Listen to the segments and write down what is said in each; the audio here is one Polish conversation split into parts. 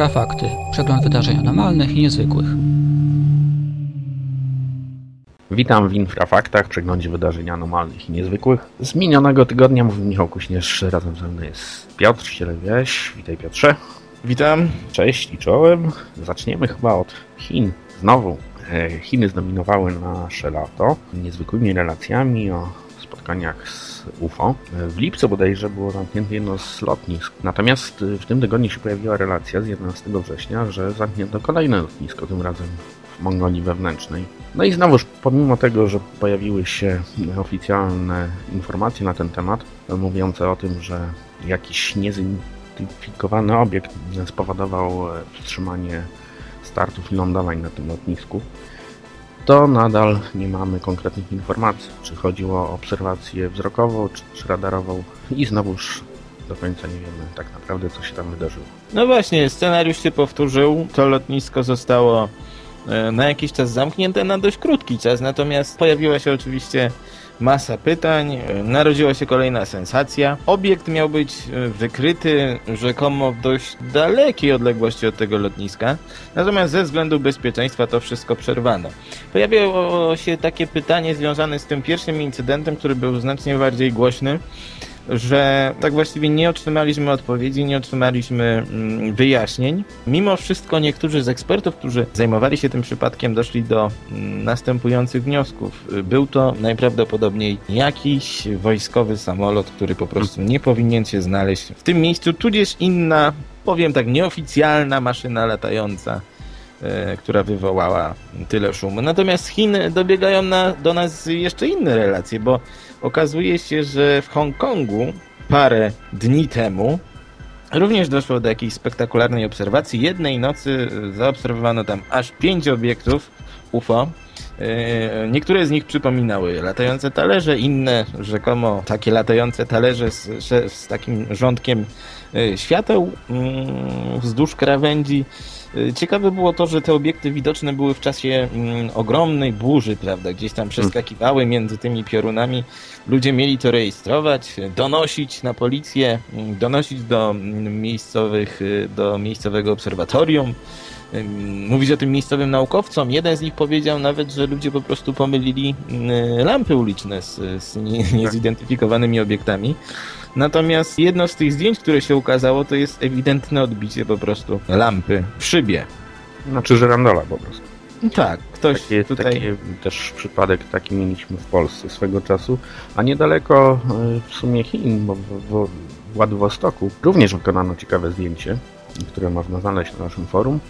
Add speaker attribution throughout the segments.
Speaker 1: Infrafakty. Przegląd wydarzeń anormalnych i niezwykłych.
Speaker 2: Witam w Infrafaktach, przeglądzie wydarzeń anormalnych i niezwykłych. Z minionego tygodnia mówi Michał Kuśnierz, razem ze mną jest Piotr Ścielewieś. Witaj Piotrze.
Speaker 3: Witam.
Speaker 2: Cześć i czołem. Zaczniemy chyba od Chin. Znowu. E, Chiny zdominowały nasze lato niezwykłymi relacjami o spotkaniach z UFO. W lipcu bodajże było zamknięte jedno z lotnisk. Natomiast w tym tygodniu się pojawiła relacja z 11 września, że zamknięto kolejne lotnisko, tym razem w Mongolii wewnętrznej. No i znowuż, pomimo tego, że pojawiły się oficjalne informacje na ten temat, mówiące o tym, że jakiś niezidentyfikowany obiekt spowodował wstrzymanie startów i lądowań na tym lotnisku, to nadal nie mamy konkretnych informacji, czy chodziło o obserwację wzrokową, czy, czy radarową i znowuż do końca nie wiemy tak naprawdę, co się tam wydarzyło.
Speaker 3: No właśnie, scenariusz się powtórzył. To lotnisko zostało e, na jakiś czas zamknięte na dość krótki czas, natomiast pojawiła się oczywiście masa pytań, e, narodziła się kolejna sensacja. Obiekt miał być e, wykryty rzekomo w dość dalekiej odległości od tego lotniska, natomiast ze względu bezpieczeństwa to wszystko przerwano. Pojawiło się takie pytanie związane z tym pierwszym incydentem, który był znacznie bardziej głośny że tak właściwie nie otrzymaliśmy odpowiedzi, nie otrzymaliśmy mm, wyjaśnień. Mimo wszystko niektórzy z ekspertów, którzy zajmowali się tym przypadkiem, doszli do mm, następujących wniosków. Był to najprawdopodobniej jakiś wojskowy samolot, który po prostu nie powinien się znaleźć w tym miejscu, tudzież inna, powiem tak, nieoficjalna maszyna latająca e, która wywołała tyle szumu. Natomiast z Chin dobiegają na, do nas jeszcze inne relacje, bo okazuje się, że w Hongkongu parę dni temu również doszło do jakiejś spektakularnej obserwacji. Jednej nocy zaobserwowano tam aż pięć obiektów UFO. E, niektóre z nich przypominały latające talerze, inne rzekomo takie latające talerze z, z takim rządkiem e, świateł mm, wzdłuż krawędzi. Y, ciekawe było to, że te obiekty widoczne były w czasie mm, ogromnej burzy, prawda? Gdzieś tam przeskakiwały między tymi piorunami. Ludzie mieli to rejestrować, donosić na policję, mm, donosić do mm, miejscowych, y, do miejscowego obserwatorium mówić o tym miejscowym naukowcom. Jeden z nich powiedział nawet, że ludzie po prostu pomylili lampy uliczne z, z niezidentyfikowanymi obiektami. Natomiast jedno z tych zdjęć, które się ukazało, to jest ewidentne odbicie po prostu lampy w szybie.
Speaker 2: Znaczy żerandola po prostu.
Speaker 3: Tak, ktoś
Speaker 2: takie,
Speaker 3: tutaj...
Speaker 2: Taki też przypadek taki mieliśmy w Polsce swego czasu, a niedaleko e, w sumie Chin, bo w, w Władywostoku również wykonano ciekawe zdjęcie, które można znaleźć na naszym forum.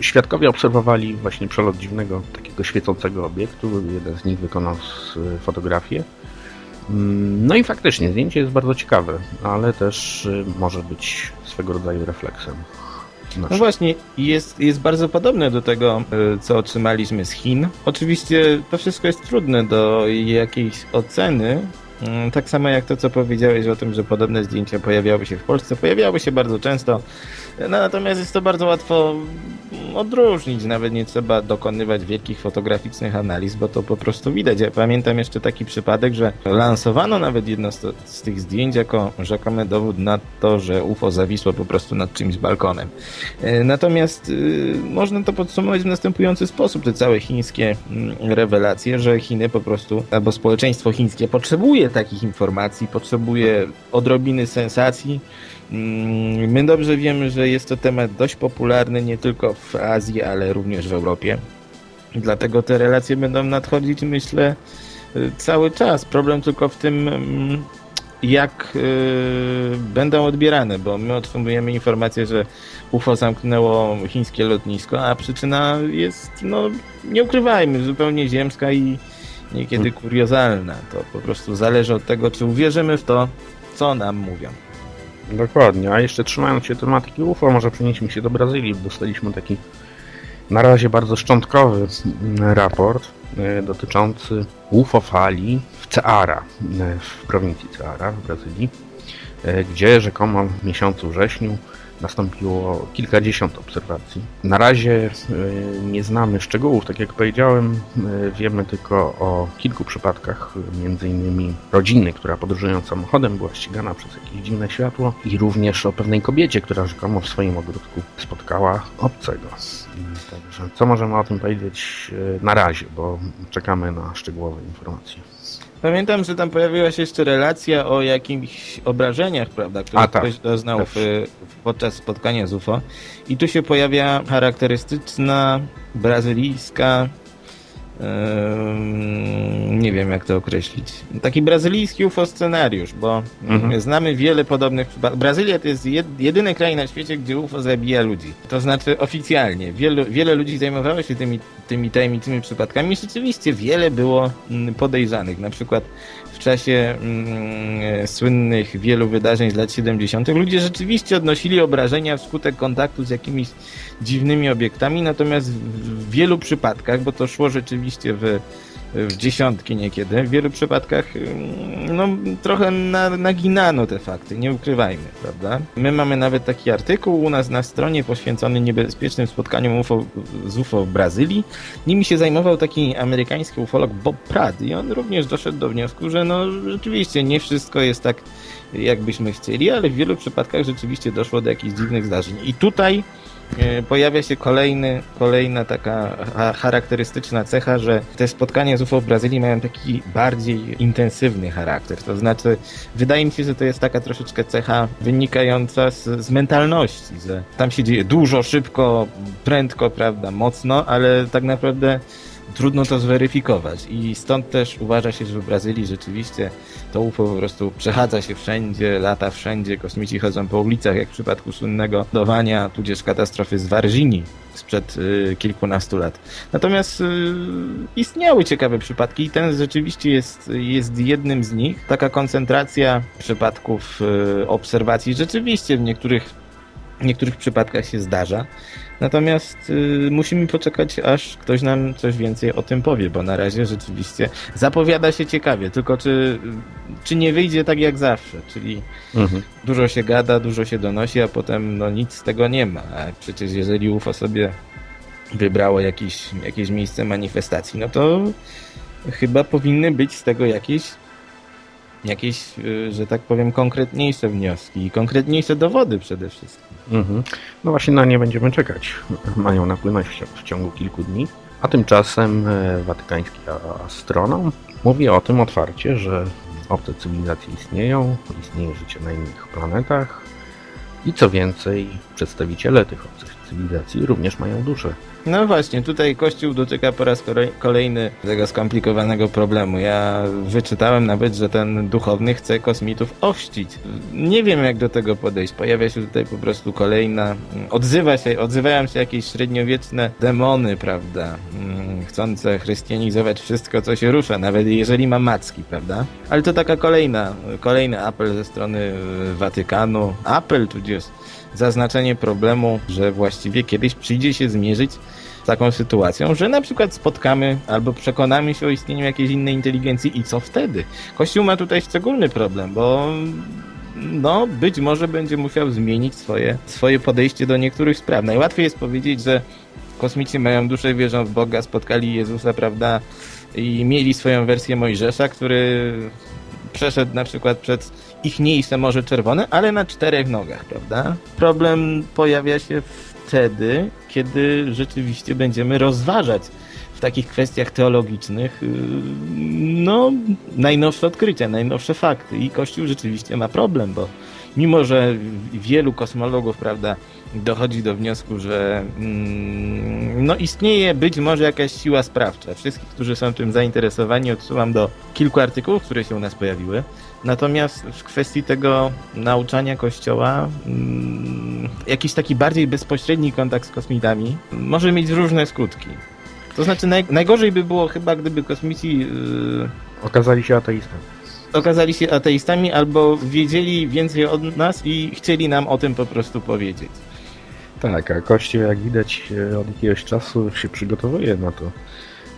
Speaker 2: Świadkowie obserwowali właśnie przelot dziwnego, takiego świecącego obiektu. Jeden z nich wykonał fotografię. Mm, no i faktycznie zdjęcie jest bardzo ciekawe, ale też y, może być swego rodzaju refleksem.
Speaker 3: No właśnie, jest, jest bardzo podobne do tego, y, co otrzymaliśmy z Chin. Oczywiście to wszystko jest trudne do jakiejś oceny, tak samo jak to, co powiedziałeś o tym, że podobne zdjęcia pojawiały się w Polsce, pojawiały się bardzo często. No, natomiast jest to bardzo łatwo odróżnić, nawet nie trzeba dokonywać wielkich fotograficznych analiz, bo to po prostu widać. Ja pamiętam jeszcze taki przypadek, że lansowano nawet jedno z tych zdjęć jako rzekomy dowód na to, że UFO zawisło po prostu nad czymś balkonem. E, natomiast y, można to podsumować w następujący sposób, te całe chińskie mm, rewelacje, że Chiny po prostu, albo społeczeństwo chińskie potrzebuje takich informacji, potrzebuje odrobiny sensacji, Mm, my dobrze wiemy, że jest to temat dość popularny nie tylko w Azji, ale również w Europie. Dlatego te relacje będą nadchodzić, myślę, y, cały czas. Problem tylko w tym, mm, jak y, będą odbierane, bo my otrzymujemy informację, że UFO zamknęło chińskie lotnisko, a przyczyna jest, no nie ukrywajmy, zupełnie ziemska i niekiedy kuriozalna. To po prostu zależy od tego, czy uwierzymy w to, co nam mówią.
Speaker 2: Dokładnie, a jeszcze trzymając się tematyki UFO, może przenieśmy się do Brazylii. Dostaliśmy taki na razie bardzo szczątkowy raport e, dotyczący UFO fali w Ceara, e, w prowincji Ceara w Brazylii, e, gdzie rzekomo w miesiącu wrześniu nastąpiło kilkadziesiąt obserwacji. Na razie y, nie znamy szczegółów, tak jak powiedziałem, y, wiemy tylko o kilku przypadkach, między innymi rodziny, która podróżując samochodem była ścigana przez jakieś dziwne światło i również o pewnej kobiecie, która rzekomo w swoim ogródku spotkała obcego. Także co możemy o tym powiedzieć y, na razie, bo czekamy na szczegółowe informacje.
Speaker 3: Pamiętam, że tam pojawiła się jeszcze relacja o jakichś obrażeniach, prawda, które
Speaker 2: A, tak.
Speaker 3: ktoś doznał w, podczas spotkania z UFO. I tu się pojawia charakterystyczna brazylijska nie wiem jak to określić. Taki brazylijski UFO scenariusz, bo
Speaker 2: Mhm.
Speaker 3: znamy wiele podobnych przypadków. Brazylia to jest jed, jedyny kraj na świecie, gdzie UFO zabija ludzi. To znaczy oficjalnie. Wielu, wiele ludzi zajmowało się tymi, tymi tajemniczymi przypadkami rzeczywiście wiele było mm, podejrzanych. Na przykład w czasie mm, słynnych wielu wydarzeń z lat 70. ludzie rzeczywiście odnosili obrażenia wskutek kontaktu z jakimiś dziwnymi obiektami, natomiast w wielu przypadkach, bo to szło rzeczywiście w, w dziesiątki niekiedy, w wielu przypadkach mm, no, trochę na, naginano te fakty, nie ukrywajmy, prawda? My mamy nawet taki artykuł u nas na stronie poświęcony niebezpiecznym spotkaniom UFO, z UFO w Brazylii. Nimi się zajmował taki amerykański ufolog Bob Pratt i on również doszedł do wniosku, że no rzeczywiście nie wszystko jest tak jakbyśmy chcieli, ale w wielu przypadkach rzeczywiście doszło do jakichś dziwnych zdarzeń. I tutaj pojawia się kolejny, kolejna taka cha- charakterystyczna cecha, że te spotkania z UFO w Brazylii mają taki bardziej intensywny charakter. To znaczy, wydaje mi się, że to jest taka troszeczkę cecha wynikająca z, z mentalności, że tam się dzieje dużo, szybko, prędko, prawda, mocno, ale tak naprawdę trudno to zweryfikować i stąd też uważa się, że w Brazylii rzeczywiście to UFO po prostu przechadza się wszędzie, lata wszędzie, kosmici chodzą po ulicach, jak w przypadku słynnego lądowania, tudzież katastrofy z Varginii sprzed y, kilkunastu lat. Natomiast y, istniały ciekawe przypadki i ten rzeczywiście jest, jest jednym z nich. Taka koncentracja przypadków y, obserwacji rzeczywiście w niektórych, w niektórych przypadkach się zdarza. Natomiast y, musimy poczekać, aż ktoś nam coś więcej o tym powie, bo na razie rzeczywiście zapowiada się ciekawie, tylko czy, czy nie wyjdzie tak jak zawsze, czyli
Speaker 2: Mhm.
Speaker 3: dużo się gada, dużo się donosi, a potem no nic z tego nie ma. A przecież jeżeli UFO sobie wybrało jakieś, jakieś miejsce manifestacji, no to chyba powinny być z tego jakieś jakieś, y, że tak powiem, konkretniejsze wnioski i konkretniejsze dowody przede wszystkim.
Speaker 2: Mhm. No właśnie na nie będziemy czekać. Mają napłynąć w ciągu kilku dni. A tymczasem e, watykański astronom mówi o tym otwarcie, że obce cywilizacje istnieją, istnieje życie na innych planetach i co więcej, przedstawiciele tych obcych cywilizacji również mają duszę.
Speaker 3: No właśnie, tutaj Kościół dotyka po raz kolej- kolejny tego skomplikowanego problemu. Ja wyczytałem nawet, że ten duchowny chce kosmitów ochrzcić. Nie wiem, jak do tego podejść. Pojawia się tutaj po prostu kolejna... Odzywa się, odzywają się jakieś średniowieczne demony, prawda? Mm, Chcące chrystianizować wszystko, co się rusza, nawet jeżeli ma macki, prawda? Ale to taka kolejna, kolejny apel ze strony Watykanu. Apel tudzież zaznaczenie problemu, że właściwie kiedyś przyjdzie się zmierzyć z taką sytuacją, że na przykład spotkamy albo przekonamy się o istnieniu jakiejś innej inteligencji i co wtedy? Kościół ma tutaj szczególny problem, bo no, być może będzie musiał zmienić swoje, swoje podejście do niektórych spraw. Najłatwiej jest powiedzieć, że kosmici mają duszę, wierzą w Boga, spotkali Jezusa, prawda, i mieli swoją wersję Mojżesza, który przeszedł na przykład przez ichniejsze Morze Czerwone, ale na czterech nogach, prawda? Problem pojawia się wtedy, kiedy rzeczywiście będziemy rozważać w takich kwestiach teologicznych yy, no, najnowsze odkrycia, najnowsze fakty i Kościół rzeczywiście ma problem, bo mimo, że wielu kosmologów, prawda, dochodzi do wniosku, że mm, no istnieje być może jakaś siła sprawcza. Wszystkich, którzy są tym zainteresowani, odsyłam do kilku artykułów, które się u nas pojawiły. Natomiast w kwestii tego nauczania Kościoła mm, jakiś taki bardziej bezpośredni kontakt z kosmitami może mieć różne skutki. To znaczy naj, najgorzej by było chyba, gdyby kosmici yy,
Speaker 2: Okazali się ateistami.
Speaker 3: Okazali się ateistami albo wiedzieli więcej od nas i chcieli nam o tym po prostu powiedzieć.
Speaker 2: Tak, a Kościół jak widać e, od jakiegoś czasu się przygotowuje na to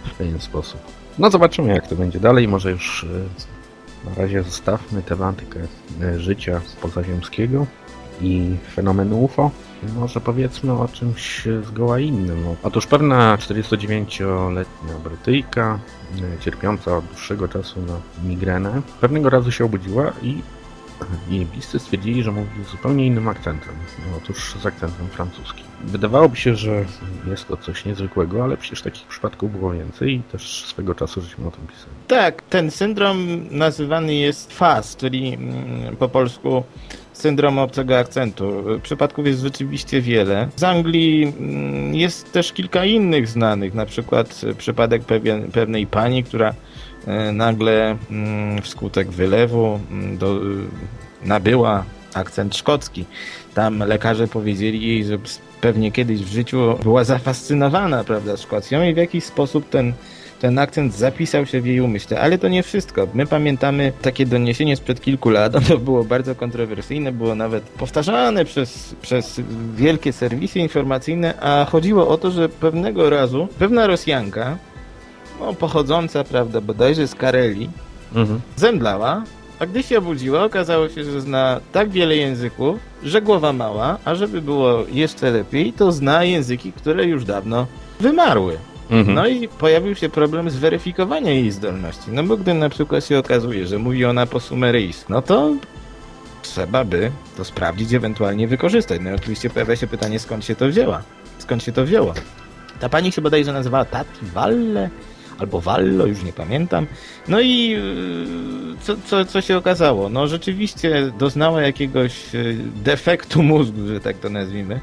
Speaker 2: w pewien sposób. No zobaczymy jak to będzie dalej. Może już e, na razie zostawmy tematykę e, życia pozaziemskiego i fenomenu UFO. Może powiedzmy o czymś zgoła innym. Otóż pewna 49-letnia Brytyjka, e, cierpiąca od dłuższego czasu na migrenę, pewnego razu się obudziła i jej bliscy stwierdzili, że mówi zupełnie innym akcentem. No, otóż z akcentem francuskim. Wydawałoby się, że jest to coś niezwykłego, ale przecież takich przypadków było więcej i też swego czasu żeśmy o tym pisali.
Speaker 3: Tak, ten syndrom nazywany jest FAS, czyli mm, po polsku syndrom obcego akcentu. Przypadków jest rzeczywiście wiele. Z Anglii mm, jest też kilka innych znanych, na przykład przypadek pewien, pewnej pani, która e, nagle mm, wskutek wylewu mm, do, nabyła akcent szkocki. Tam lekarze powiedzieli jej, że pewnie kiedyś w życiu była zafascynowana, prawda, Szkocją i w jakiś sposób ten ten akcent zapisał się w jej umyśle, ale to nie wszystko. My pamiętamy takie doniesienie sprzed kilku lat, ono było bardzo kontrowersyjne, było nawet powtarzane przez, przez wielkie serwisy informacyjne, a chodziło o to, że pewnego razu pewna Rosjanka, no, pochodząca, prawda, bodajże z Kareli,
Speaker 2: Mhm.
Speaker 3: zemdlała, a gdy się obudziła, okazało się, że zna tak wiele języków, że głowa mała, a żeby było jeszcze lepiej, to zna języki, które już dawno wymarły.
Speaker 2: Mhm.
Speaker 3: No i pojawił się problem zweryfikowania jej zdolności. No bo gdy na przykład się okazuje, że mówi ona po sumeryjsku, no to trzeba by to sprawdzić, ewentualnie wykorzystać. No i oczywiście pojawia się pytanie, skąd się to wzięła? Skąd się to wzięło? Ta pani się bodajże nazywała Tati Walle, albo Wallo, już nie pamiętam. No i yy, co, co, co się okazało? No rzeczywiście doznała jakiegoś yy, defektu mózgu, że tak to nazwijmy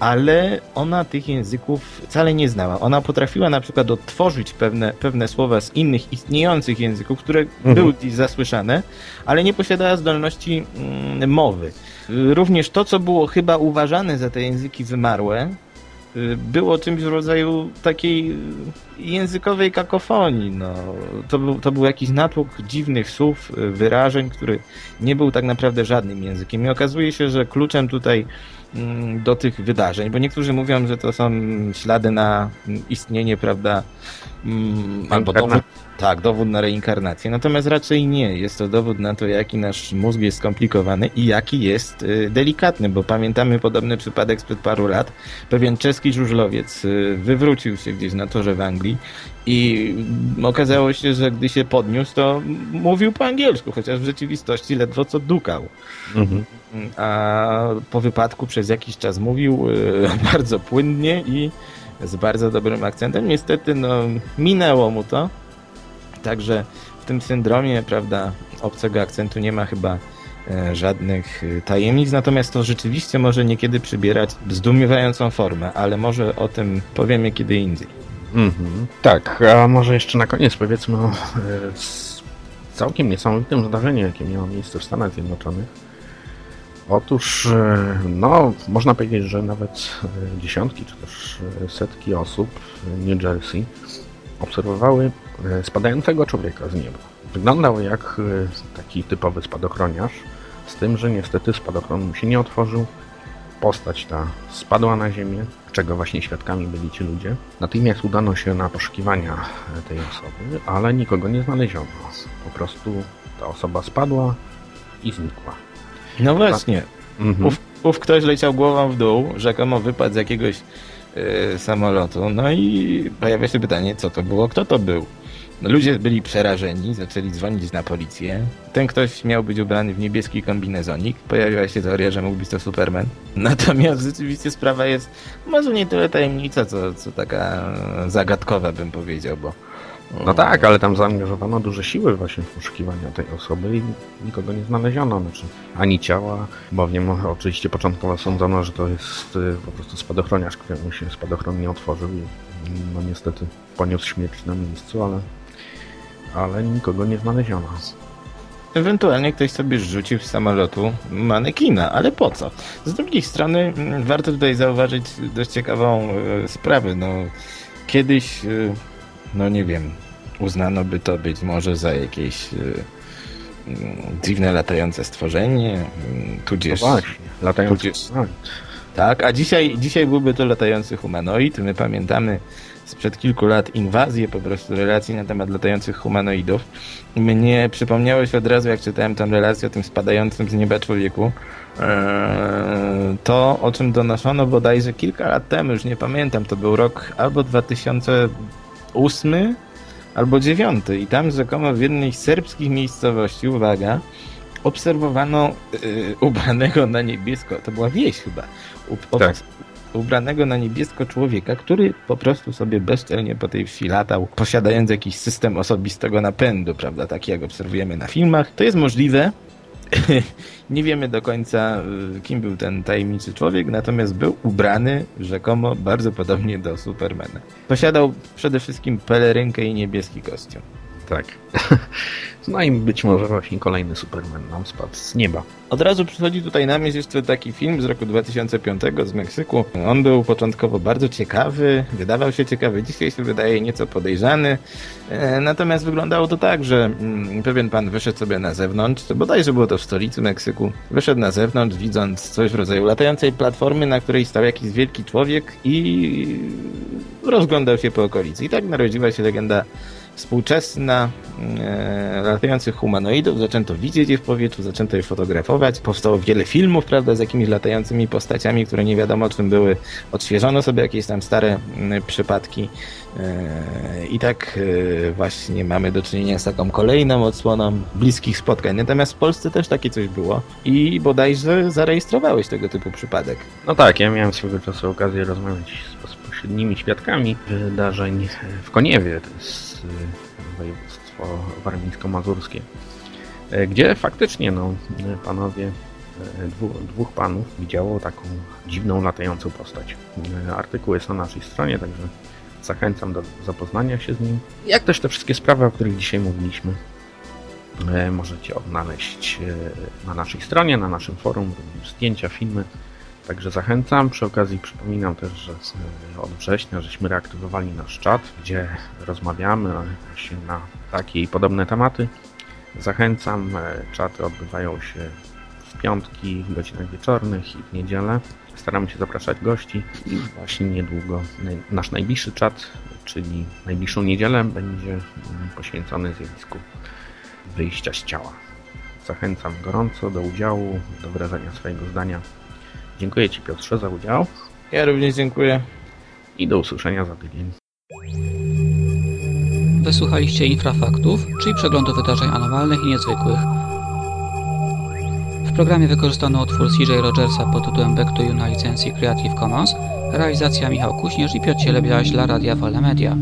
Speaker 3: ale ona tych języków wcale nie znała. Ona potrafiła na przykład odtworzyć pewne, pewne słowa z innych istniejących języków, które
Speaker 2: Mhm.
Speaker 3: były dziś zasłyszane, ale nie posiadała zdolności mm, mowy. Również to, co było chyba uważane za te języki wymarłe, y, było czymś w rodzaju takiej językowej kakofonii. No, to, był, to był jakiś natłok dziwnych słów, y, wyrażeń, który nie był tak naprawdę żadnym językiem. I okazuje się, że kluczem tutaj mm, do tych wydarzeń, bo niektórzy mówią, że to są ślady na istnienie, prawda, mm, albo dowód, tak, dowód na reinkarnację. Natomiast raczej nie. Jest to dowód na to, jaki nasz mózg jest skomplikowany i jaki jest y, delikatny, bo pamiętamy podobny przypadek sprzed paru lat. Pewien czeski żużlowiec y, wywrócił się gdzieś na torze w Anglii i mm, okazało się, że gdy się podniósł, to mówił po angielsku, chociaż w rzeczywistości ledwo co dukał.
Speaker 2: Mhm.
Speaker 3: A po wypadku przez jakiś czas mówił y, bardzo płynnie i z bardzo dobrym akcentem. Niestety, no, minęło mu to. Także w tym syndromie, prawda, obcego akcentu nie ma chyba e, żadnych y, tajemnic, natomiast to rzeczywiście może niekiedy przybierać zdumiewającą formę, ale może o tym powiemy kiedy indziej.
Speaker 2: Mhm. Tak, a może jeszcze na koniec powiedzmy o e, całkiem niesamowitym zdarzeniu, jakie miało miejsce w Stanach Zjednoczonych. Otóż, e, no, można powiedzieć, że nawet e, dziesiątki czy też setki osób w New Jersey obserwowały spadającego człowieka z nieba. Wyglądał jak taki typowy spadochroniarz, z tym, że niestety spadochron mu się nie otworzył, postać ta spadła na ziemię, czego właśnie świadkami byli ci ludzie. Natychmiast udano się na poszukiwania tej osoby, ale nikogo nie znaleziono. Po prostu ta osoba spadła i znikła.
Speaker 3: No właśnie,
Speaker 2: Mhm.
Speaker 3: Ów, ów ktoś leciał głową w dół, rzekomo wypadł z jakiegoś e, samolotu. No i pojawia się pytanie, co to było, kto to był. No, ludzie byli przerażeni, zaczęli dzwonić na policję. Ten ktoś miał być ubrany w niebieski kombinezonik. Pojawiła się teoria, że mógł być to Superman. Natomiast rzeczywiście sprawa jest może nie tyle tajemnica, co, co taka e, zagadkowa, bym powiedział, bo
Speaker 2: No tak, ale tam zaangażowano duże siły właśnie w poszukiwania tej osoby i nikogo nie znaleziono. Znaczy, ani ciała, bowiem oczywiście początkowo sądzono, że to jest y, po prostu spadochroniarz, któremu się spadochron nie otworzył i no niestety poniósł śmierć na miejscu, ale, ale nikogo nie znaleziono.
Speaker 3: Ewentualnie ktoś sobie rzucił z samolotu manekina, ale po co? Z drugiej strony mm, warto tutaj zauważyć dość ciekawą e, sprawę. No, kiedyś, e, no nie wiem, uznano by to być może za jakieś e, mm, dziwne latające stworzenie, mm,
Speaker 2: No
Speaker 3: tudzież,
Speaker 2: właśnie, latający
Speaker 3: tudzież-
Speaker 2: tak.
Speaker 3: Tak, a dzisiaj, dzisiaj byłby to latający humanoid. My pamiętamy sprzed kilku lat inwazję po prostu relacji na temat latających humanoidów. Mnie przypomniało się od razu, jak czytałem tę relację o tym spadającym z nieba człowieku, eee, to o czym donoszono bodajże kilka lat temu, już nie pamiętam, to był rok albo 2008, albo 9 i tam rzekomo w jednej z serbskich miejscowości, uwaga, obserwowano yy, ubranego na niebiesko, to była wieś chyba,
Speaker 2: Tak.
Speaker 3: Ubranego na niebiesko człowieka, który po prostu sobie bezczelnie po tej wsi latał, posiadając jakiś system osobistego napędu, prawda, taki jak obserwujemy na filmach. To jest możliwe. Nie wiemy do końca, y, kim był ten tajemniczy człowiek, natomiast był ubrany rzekomo bardzo podobnie do Supermana. Posiadał przede wszystkim pelerynkę i niebieski kostium.
Speaker 2: Tak. No i być może właśnie kolejny Superman nam spadł z nieba.
Speaker 3: Od razu przychodzi tutaj na myśl jeszcze taki film z roku 2005 z Meksyku. On był początkowo bardzo ciekawy, wydawał się ciekawy, dzisiaj się wydaje nieco podejrzany. E, Natomiast wyglądało to tak, że mm, pewien pan wyszedł sobie na zewnątrz, bodajże było to w stolicy Meksyku, wyszedł na zewnątrz, widząc coś w rodzaju latającej platformy, na której stał jakiś wielki człowiek i rozglądał się po okolicy. I tak narodziła się legenda współczesna e, latających humanoidów. Zaczęto widzieć je w powietrzu, zaczęto je fotografować. Powstało wiele filmów, prawda, z jakimiś latającymi postaciami, które nie wiadomo czym były. Odświeżono sobie jakieś tam stare przypadki. E, I tak e, właśnie mamy do czynienia z taką kolejną odsłoną bliskich spotkań. Natomiast w Polsce też takie coś było i bodajże zarejestrowałeś tego typu przypadek.
Speaker 2: No tak, ja miałem swego czasu okazję rozmawiać z bezpośrednimi świadkami wydarzeń w Koniewie, to jest y, województwo warmińsko-mazurskie, y, gdzie faktycznie no, panowie, y, dwu, dwóch panów widziało taką dziwną, latającą postać. Y, Artykuł jest na naszej stronie, także zachęcam do zapoznania się z nim. Jak też te wszystkie sprawy, o których dzisiaj mówiliśmy, możecie odnaleźć na naszej stronie, na naszym forum, również zdjęcia, filmy. Także zachęcam. Przy okazji przypominam też, że od września żeśmy reaktywowali nasz czat, gdzie rozmawiamy właśnie na takie i podobne tematy. Zachęcam. E, Czaty odbywają się w piątki, w godzinach wieczornych i w niedzielę. Staramy się zapraszać gości i właśnie niedługo nasz najbliższy czat, czyli najbliższą niedzielę będzie mm, poświęcony zjawisku wyjścia z ciała. Zachęcam gorąco do udziału, do wyrażenia swojego zdania. Dziękuję Ci Piotrze za udział
Speaker 3: Ja również dziękuję.
Speaker 2: i do usłyszenia za tydzień.
Speaker 1: Wysłuchaliście infrafaktów, czyli przeglądu wydarzeń anormalnych i niezwykłych. W programie wykorzystano utwór CJ Rogersa pod tytułem Back to You na licencji Creative Commons, realizacja Michał Kuśnierz i Piotr Cielebiaś dla Radia Wolne Media.